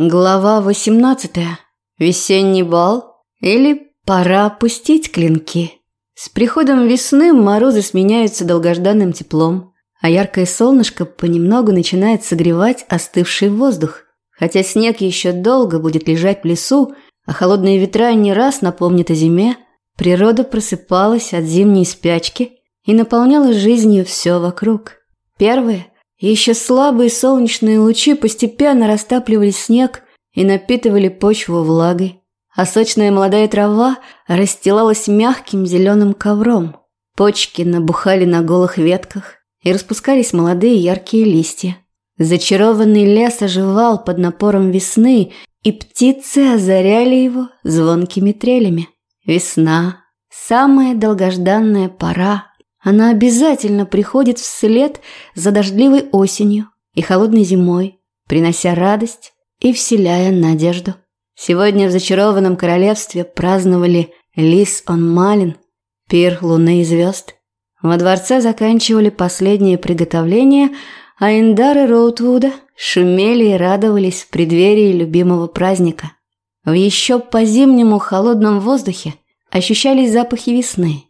Глава 18. Весенний бал или пора опустить клинки. С приходом весны морозы сменяются долгожданным теплом, а яркое солнышко понемногу начинает согревать остывший воздух. Хотя снег еще долго будет лежать в лесу, а холодные ветра не раз напомнят о зиме, природа просыпалась от зимней спячки и наполняла жизнью все вокруг. Первое – еще слабые солнечные лучи постепенно растапливали снег и напитывали почву влагой, а сочная молодая трава расстилалась мягким зеленым ковром. Почки набухали на голых ветках, и распускались молодые яркие листья. Зачарованный лес оживал под напором весны, и птицы озаряли его звонкими трелями. Весна – самая долгожданная пора, она обязательно приходит вслед за дождливой осенью и холодной зимой, принося радость и вселяя надежду. Сегодня в зачарованном королевстве праздновали Лис он Малин, пир луны и звезд. Во дворце заканчивали последние приготовления, а Индары Роутвуда шумели и радовались в преддверии любимого праздника. В еще по-зимнему холодном воздухе ощущались запахи весны –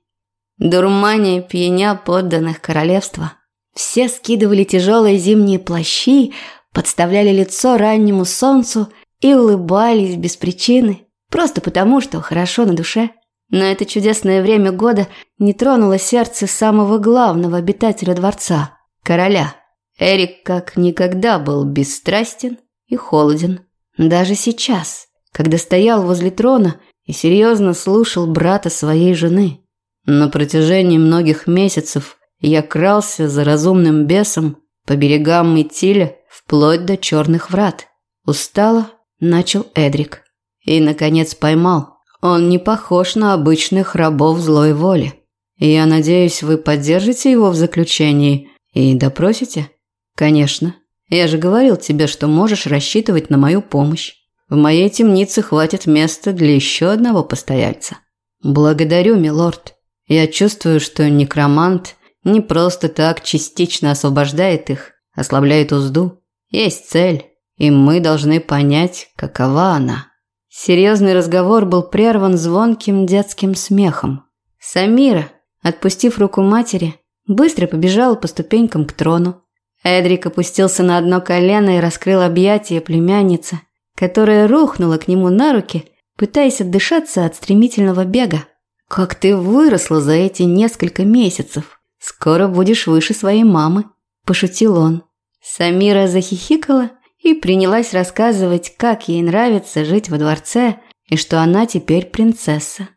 дурманя пьяня подданных королевства. Все скидывали тяжелые зимние плащи, подставляли лицо раннему солнцу и улыбались без причины, просто потому, что хорошо на душе. Но это чудесное время года не тронуло сердце самого главного обитателя дворца – короля. Эрик как никогда был бесстрастен и холоден. Даже сейчас, когда стоял возле трона и серьезно слушал брата своей жены – на протяжении многих месяцев я крался за разумным бесом по берегам Митиля вплоть до черных врат. Устало начал Эдрик. И, наконец, поймал. Он не похож на обычных рабов злой воли. Я надеюсь, вы поддержите его в заключении и допросите? Конечно. Я же говорил тебе, что можешь рассчитывать на мою помощь. В моей темнице хватит места для еще одного постояльца. Благодарю, милорд. Я чувствую, что некромант не просто так частично освобождает их, ослабляет узду. Есть цель, и мы должны понять, какова она. Серьезный разговор был прерван звонким детским смехом. Самира, отпустив руку матери, быстро побежала по ступенькам к трону. Эдрик опустился на одно колено и раскрыл объятия племянницы, которая рухнула к нему на руки, пытаясь отдышаться от стремительного бега. «Как ты выросла за эти несколько месяцев! Скоро будешь выше своей мамы!» – пошутил он. Самира захихикала и принялась рассказывать, как ей нравится жить во дворце и что она теперь принцесса.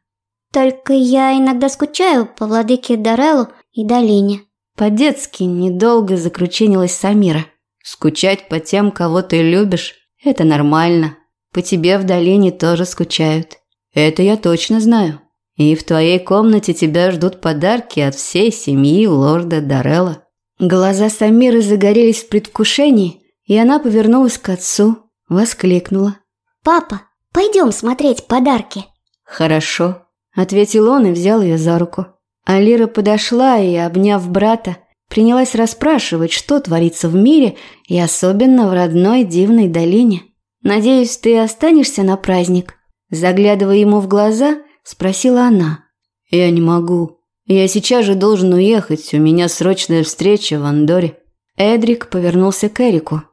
«Только я иногда скучаю по владыке Дареллу и Долине». По-детски недолго закрученилась Самира. «Скучать по тем, кого ты любишь – это нормально. По тебе в долине тоже скучают. Это я точно знаю». И в твоей комнате тебя ждут подарки от всей семьи лорда Дарелла». Глаза Самиры загорелись в предвкушении, и она повернулась к отцу, воскликнула. «Папа, пойдем смотреть подарки». «Хорошо», – ответил он и взял ее за руку. Алира подошла и, обняв брата, принялась расспрашивать, что творится в мире и особенно в родной дивной долине. «Надеюсь, ты останешься на праздник?» Заглядывая ему в глаза – спросила она. Я не могу. Я сейчас же должен уехать. У меня срочная встреча в Андоре. Эдрик повернулся к Эрику.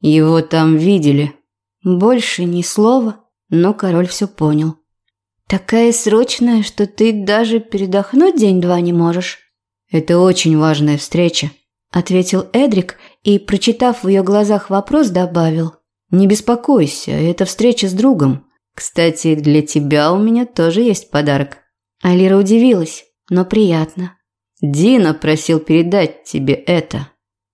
Его там видели. Больше ни слова, но король все понял. Такая срочная, что ты даже передохнуть день-два не можешь. Это очень важная встреча, ответил Эдрик и, прочитав в ее глазах вопрос, добавил: Не беспокойся, это встреча с другом. Кстати, для тебя у меня тоже есть подарок. Алира удивилась, но приятно. Дина просил передать тебе это.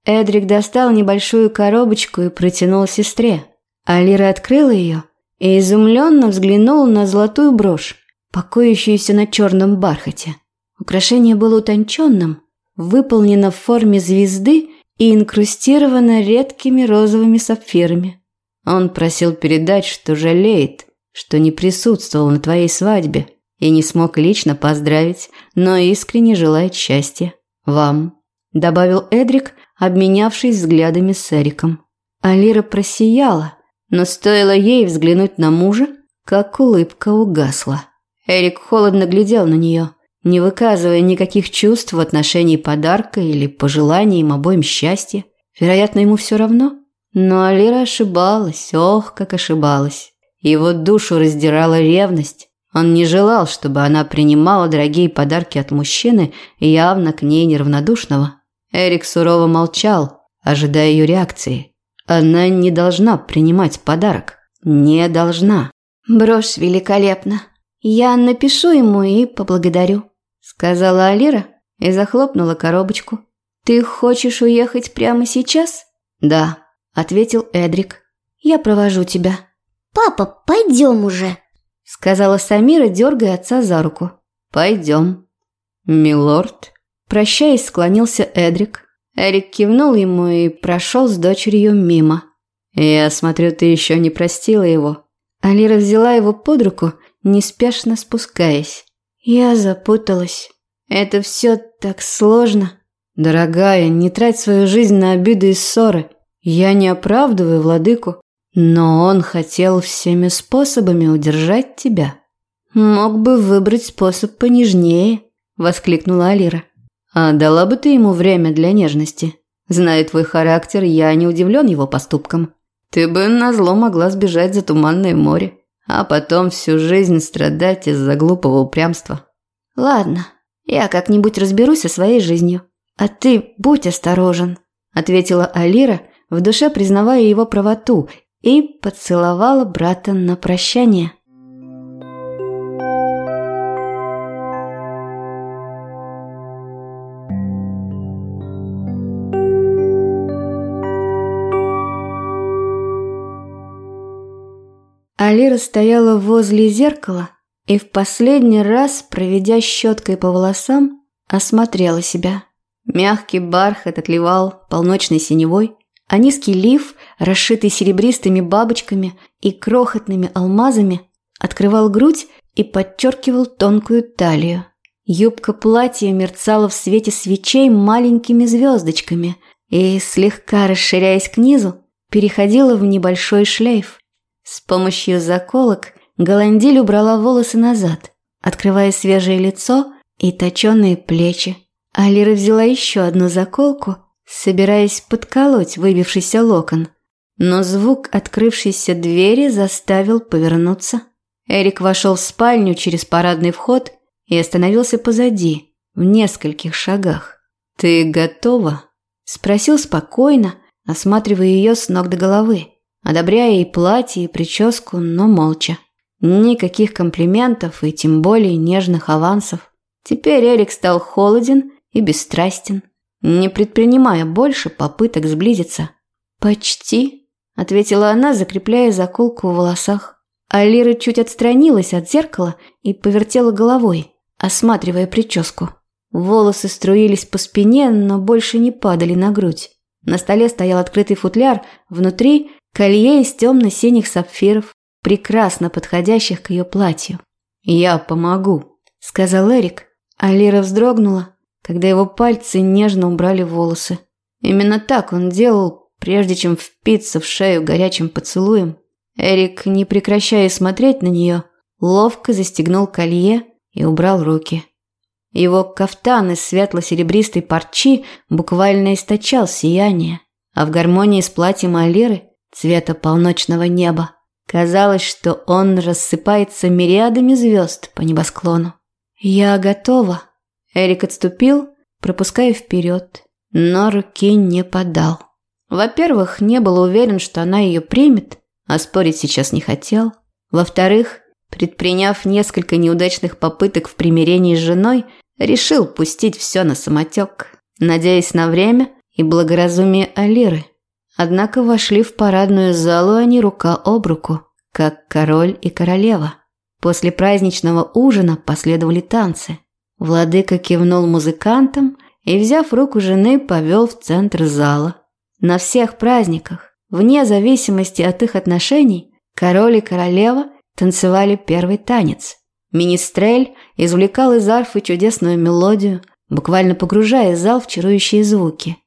Эдрик достал небольшую коробочку и протянул сестре. Алира открыла ее и изумленно взглянула на золотую брошь, покоящуюся на черном бархате. Украшение было утонченным, выполнено в форме звезды и инкрустировано редкими розовыми сапфирами. Он просил передать, что жалеет – что не присутствовал на твоей свадьбе и не смог лично поздравить, но искренне желает счастья. Вам», – добавил Эдрик, обменявшись взглядами с Эриком. Алира просияла, Но стоило ей взглянуть на мужа, как улыбка угасла. Эрик холодно глядел на нее, не выказывая никаких чувств в отношении подарка или пожеланий им обоим счастья. Вероятно, ему все равно. Но Алира ошибалась, ох, как ошибалась. Его душу раздирала ревность. Он не желал, чтобы она принимала дорогие подарки от мужчины, явно к ней неравнодушного. Эрик сурово молчал, ожидая ее реакции. Она не должна принимать подарок. Не должна. «Брошь великолепна. Я напишу ему и поблагодарю», – сказала Алира и захлопнула коробочку. «Ты хочешь уехать прямо сейчас?» «Да», – ответил Эдрик. «Я провожу тебя». «Папа, пойдем уже», – сказала Самира, дергая отца за руку. «Пойдем». «Милорд», – прощаясь, склонился Эдрик. Эрик кивнул ему и прошел с дочерью мимо. «Я смотрю, ты еще не простила его». Алира взяла его под руку, неспешно спускаясь. «Я запуталась. Это все так сложно». «Дорогая, не трать свою жизнь на обиды и ссоры. Я не оправдываю владыку, но он хотел всеми способами удержать тебя». «Мог бы выбрать способ понежнее», – воскликнула Алира. А дала бы ты ему время для нежности? Зная твой характер, я не удивлен его поступкам. Ты бы назло могла сбежать за туманное море, а потом всю жизнь страдать из-за глупого упрямства. Ладно, я как-нибудь разберусь со своей жизнью. А ты будь осторожен, ответила Алира, в душе признавая его правоту, и поцеловала брата на прощание. Алира стояла возле зеркала и в последний раз, проведя щеткой по волосам, осмотрела себя. Мягкий бархат отливал полночной синевой, а низкий лиф, расшитый серебристыми бабочками и крохотными алмазами, открывал грудь и подчеркивал тонкую талию. Юбка платья мерцала в свете свечей маленькими звездочками и, слегка расширяясь к низу, переходила в небольшой шлейф. С помощью заколок Голандиль убрала волосы назад, открывая свежее лицо и точеные плечи. Алира взяла еще одну заколку, собираясь подколоть выбившийся локон. Но звук открывшейся двери заставил повернуться. Эрик вошел в спальню через парадный вход и остановился позади, в нескольких шагах. «Ты готова?» – спросил спокойно, осматривая ее с ног до головы одобряя и платье, и прическу, но молча. Никаких комплиментов и тем более нежных авансов. Теперь Эрик стал холоден и бесстрастен, не предпринимая больше попыток сблизиться. «Почти», – ответила она, закрепляя заколку в волосах. Алира чуть отстранилась от зеркала и повертела головой, осматривая прическу. Волосы струились по спине, но больше не падали на грудь. На столе стоял открытый футляр, внутри Колье из темно-синих сапфиров, прекрасно подходящих к ее платью. «Я помогу», – сказал Эрик, а Лира вздрогнула, когда его пальцы нежно убрали волосы. Именно так он делал, прежде чем впиться в шею горячим поцелуем. Эрик, не прекращая смотреть на нее, ловко застегнул колье и убрал руки. Его кафтан из светло-серебристой парчи буквально источал сияние, а в гармонии с платьем Алиры цвета полночного неба. Казалось, что он рассыпается мириадами звезд по небосклону. «Я готова». Эрик отступил, пропуская вперед, но руки не подал. Во-первых, не был уверен, что она ее примет, а спорить сейчас не хотел. Во-вторых, предприняв несколько неудачных попыток в примирении с женой, решил пустить все на самотек, надеясь на время и благоразумие Алиры. Однако вошли в парадную залу они рука об руку, как король и королева. После праздничного ужина последовали танцы. Владыка кивнул музыкантам и, взяв руку жены, повел в центр зала. На всех праздниках, вне зависимости от их отношений, король и королева танцевали первый танец. Министрель извлекал из арфы чудесную мелодию, буквально погружая зал в чарующие звуки.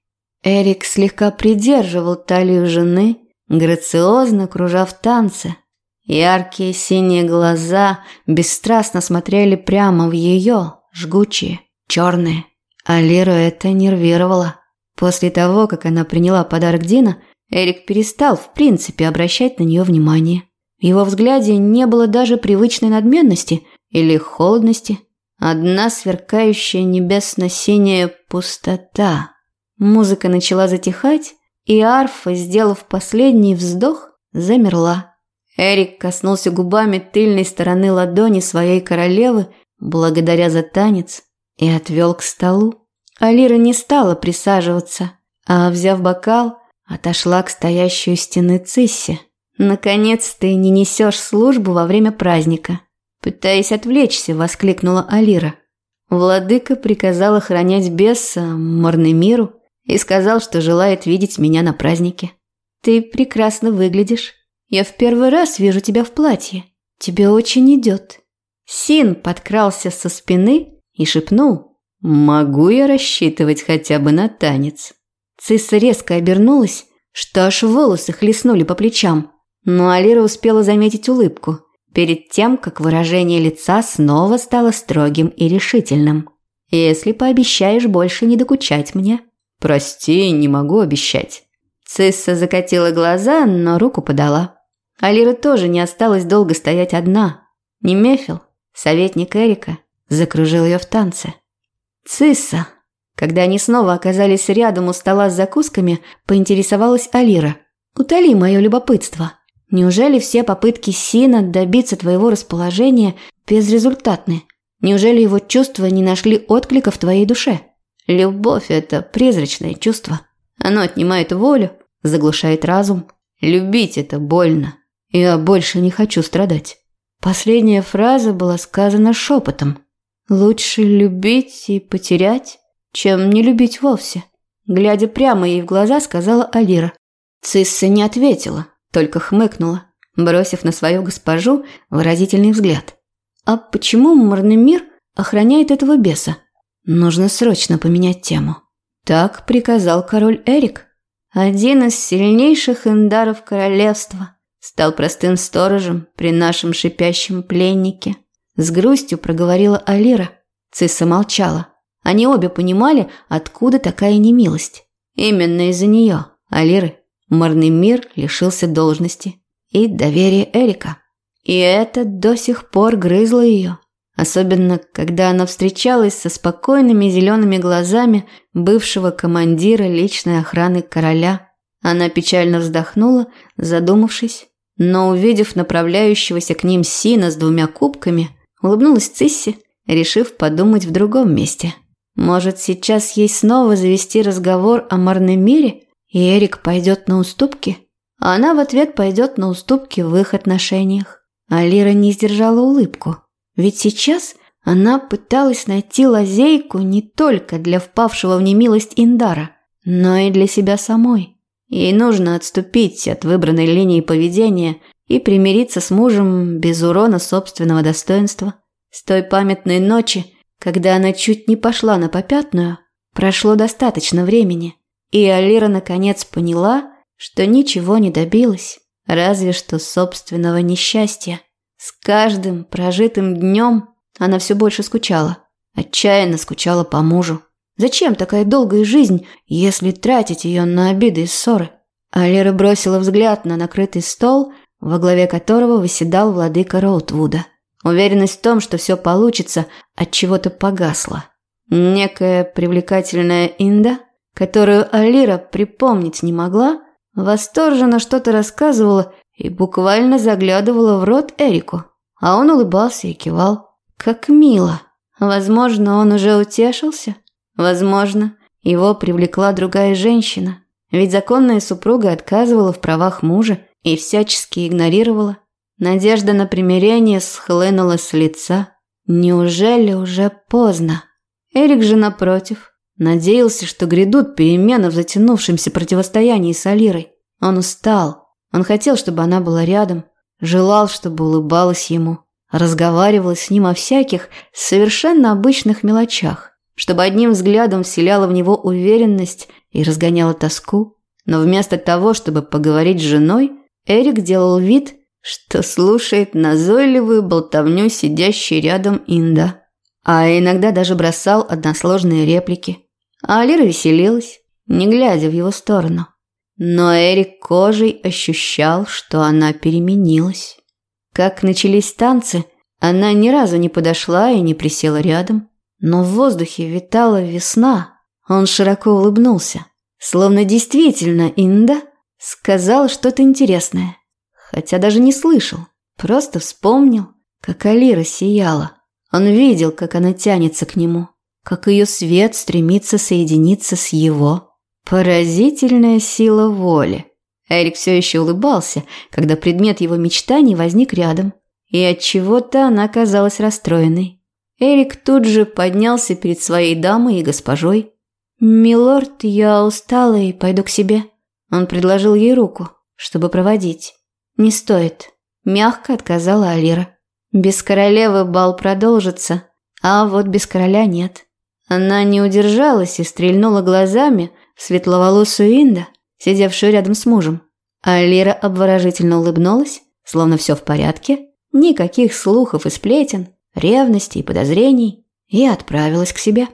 Эрик слегка придерживал талию жены, грациозно кружа в танце. Яркие синие глаза бесстрастно смотрели прямо в ее, жгучие, черные. А Леру это нервировало. После того, как она приняла подарок Дина, Эрик перестал в принципе обращать на нее внимание. В его взгляде не было даже привычной надменности или холодности. Одна сверкающая небесно-синяя пустота. Музыка начала затихать, и арфа, сделав последний вздох, замерла. Эрик коснулся губами тыльной стороны ладони своей королевы, благодаря за танец, и отвел к столу. Алира не стала присаживаться, а, взяв бокал, отошла к стоящей у стены Циссе. «Наконец ты не несешь службу во время праздника», пытаясь отвлечься, воскликнула Алира. Владыка приказал охранять беса Марнемиру и сказал, что желает видеть меня на празднике. Ты прекрасно выглядишь. Я в первый раз вижу тебя в платье. Тебе очень идет. Син подкрался со спины и шепнул. «Могу я рассчитывать хотя бы на танец?» Цисса резко обернулась, что аж волосы хлестнули по плечам. Но Алира успела заметить улыбку, перед тем, как выражение лица снова стало строгим и решительным. «Если пообещаешь больше не докучать мне». «Прости, не могу обещать». Цисса закатила глаза, но руку подала. Алира тоже не осталась долго стоять одна. Немефил, советник Эрика, закружил ее в танце. «Цисса!» Когда они снова оказались рядом у стола с закусками, поинтересовалась Алира. «Утоли мое любопытство. Неужели все попытки Сина добиться твоего расположения безрезультатны? Неужели его чувства не нашли отклика в твоей душе? Любовь – это призрачное чувство. Оно отнимает волю, заглушает разум. Любить – это больно. Я больше не хочу страдать». Последняя фраза была сказана шепотом. «Лучше любить и потерять, чем не любить вовсе», глядя прямо ей в глаза, сказала Алира. Цисса не ответила, только хмыкнула, бросив на свою госпожу выразительный взгляд. «А почему морный мир охраняет этого беса? Нужно срочно поменять тему». Так приказал король Эрик, один из сильнейших индаров королевства, стал простым сторожем при нашем шипящем пленнике. С грустью проговорила Алира. Цисса молчала. Они обе понимали, откуда такая немилость. Именно из-за нее, Алиры, Марный мир лишился должности и доверия Эрика. И это до сих пор грызло ее. Особенно, когда она встречалась со спокойными зелеными глазами бывшего командира личной охраны короля. Она печально вздохнула, задумавшись, но, увидев направляющегося к ним Сина с двумя кубками, улыбнулась Цисси, решив подумать в другом месте. Может, сейчас ей снова завести разговор о марном мире – и Эрик пойдет на уступки, а она в ответ пойдет на уступки в их отношениях. А Лира не сдержала улыбку, ведь сейчас она пыталась найти лазейку не только для впавшего в немилость Индара, но и для себя самой. Ей нужно отступить от выбранной линии поведения и примириться с мужем без урона собственного достоинства. С той памятной ночи, когда она чуть не пошла на попятную, прошло достаточно времени – и Алира наконец поняла, что ничего не добилась, разве что собственного несчастья. С каждым прожитым днем она все больше скучала, отчаянно скучала по мужу. Зачем такая долгая жизнь, если тратить ее на обиды и ссоры? Алира бросила взгляд на накрытый стол, во главе которого выседал владыка Роутвуда. Уверенность в том, что все получится, от чего-то погасла. Некая привлекательная Инда которую Алира припомнить не могла, восторженно что-то рассказывала и буквально заглядывала в рот Эрику. А он улыбался и кивал. Как мило. Возможно, он уже утешился. Возможно, его привлекла другая женщина. Ведь законная супруга отказывала в правах мужа и всячески игнорировала. Надежда на примирение схлынула с лица. Неужели уже поздно? Эрик же, напротив, Надеялся, что грядут перемены в затянувшемся противостоянии с Алирой. Он устал. Он хотел, чтобы она была рядом. Желал, чтобы улыбалась ему. Разговаривала с ним о всяких совершенно обычных мелочах. Чтобы одним взглядом вселяла в него уверенность и разгоняла тоску. Но вместо того, чтобы поговорить с женой, Эрик делал вид, что слушает назойливую болтовню сидящей рядом Инда. А иногда даже бросал односложные реплики. А Алира веселилась, не глядя в его сторону. Но Эрик кожей ощущал, что она переменилась. Как начались танцы, она ни разу не подошла и не присела рядом. Но в воздухе витала весна. Он широко улыбнулся. Словно действительно Инда сказал что-то интересное. Хотя даже не слышал. Просто вспомнил, как Алира сияла. Он видел, как она тянется к нему. Как ее свет стремится соединиться с его. Поразительная сила воли. Эрик все еще улыбался, когда предмет его мечтаний возник рядом. И от чего-то она казалась расстроенной. Эрик тут же поднялся перед своей дамой и госпожой. «Милорд, я устала и пойду к себе». Он предложил ей руку, чтобы проводить. «Не стоит», – мягко отказала Алира. «Без королевы бал продолжится, а вот без короля нет». Она не удержалась и стрельнула глазами – светловолосую Инда, сидевшую рядом с мужем. А Лира обворожительно улыбнулась, словно все в порядке, никаких слухов и сплетен, ревности и подозрений, и отправилась к себе.